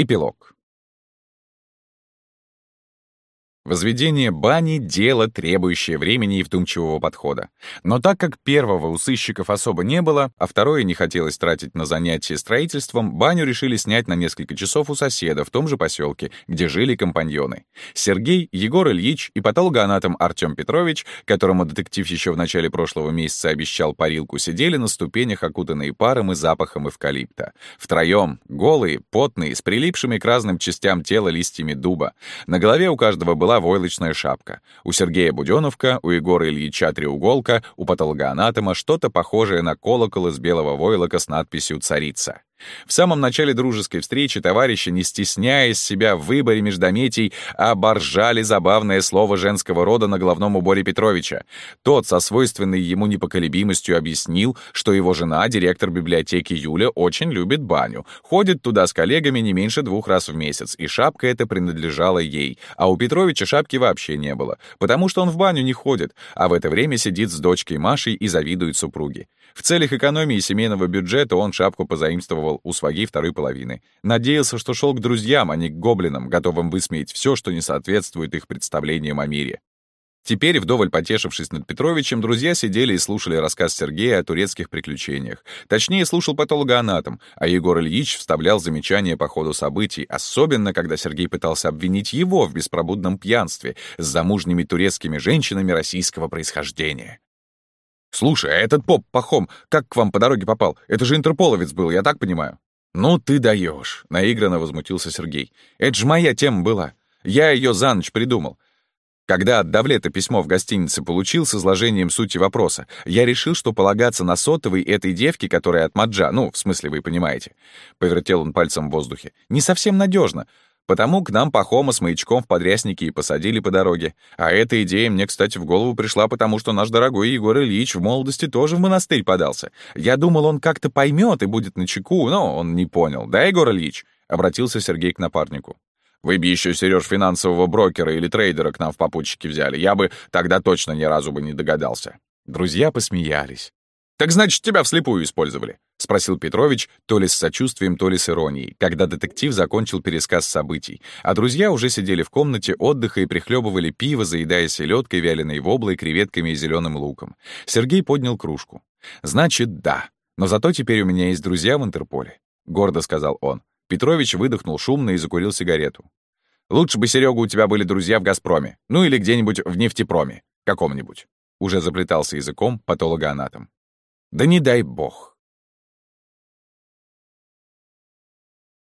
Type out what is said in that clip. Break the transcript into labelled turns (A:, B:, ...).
A: Эпилог. Возведение бани — дело, требующее времени и вдумчивого подхода. Но так как первого у сыщиков особо не было, а второе не хотелось тратить на занятия строительством, баню решили снять на несколько часов у соседа в том же поселке, где жили компаньоны. Сергей, Егор Ильич и патологоанатом Артем Петрович, которому детектив еще в начале прошлого месяца обещал парилку, сидели на ступенях, окутанные паром и запахом эвкалипта. Втроем, голые, потные, с прилипшими к разным частям тела листьями дуба. На голове у каждого была войлочная шапка. У Сергея Буденовка, у Егора Ильича треуголка, у патологоанатома что-то похожее на колокол из белого войлока с надписью «Царица». В самом начале дружеской встречи товарищи, не стесняясь себя в выборе междометий, оборжали забавное слово женского рода на головном уборе Петровича. Тот со свойственной ему непоколебимостью объяснил, что его жена, директор библиотеки Юля, очень любит баню, ходит туда с коллегами не меньше двух раз в месяц, и шапка эта принадлежала ей, а у Петровича шапки вообще не было, потому что он в баню не ходит, а в это время сидит с дочкой Машей и завидует супруге. В целях экономии семейного бюджета он шапку позаимствовал у своей второй половины. Надеялся, что шел к друзьям, а не к гоблинам, готовым высмеять все, что не соответствует их представлениям о мире. Теперь, вдоволь потешившись над Петровичем, друзья сидели и слушали рассказ Сергея о турецких приключениях. Точнее, слушал патологоанатом, а Егор Ильич вставлял замечания по ходу событий, особенно когда Сергей пытался обвинить его в беспробудном пьянстве с замужними турецкими женщинами российского происхождения. «Слушай, а этот поп Пахом как к вам по дороге попал? Это же интерполовец был, я так понимаю?» «Ну ты даешь!» — наигранно возмутился Сергей. «Это же моя тема была. Я ее за ночь придумал. Когда от Давлета письмо в гостинице получил с изложением сути вопроса, я решил, что полагаться на сотовый этой девки, которая от Маджа, ну, в смысле, вы понимаете, повертел он пальцем в воздухе, не совсем надежно. Потому к нам Пахома с маячком в подряснике и посадили по дороге. А эта идея мне, кстати, в голову пришла, потому что наш дорогой Егор Ильич в молодости тоже в монастырь подался. Я думал, он как-то поймет и будет на чеку, но он не понял. Да, Егор Ильич?» — обратился Сергей к напарнику. «Вы бы еще, Сереж, финансового брокера или трейдера к нам в попутчики взяли. Я бы тогда точно ни разу бы не догадался». Друзья посмеялись. «Так значит, тебя вслепую использовали?» — спросил Петрович то ли с сочувствием, то ли с иронией, когда детектив закончил пересказ событий, а друзья уже сидели в комнате отдыха и прихлебывали пиво, заедая селедкой, вяленой воблой, креветками и зеленым луком. Сергей поднял кружку. «Значит, да. Но зато теперь у меня есть друзья в Интерполе», — гордо сказал он. Петрович выдохнул шумно и закурил сигарету. «Лучше бы, Серега, у тебя были друзья в «Газпроме», ну или где-нибудь в нефтепроме, каком-нибудь». Уже заплетался языком патологоанатом. Да не дай бог.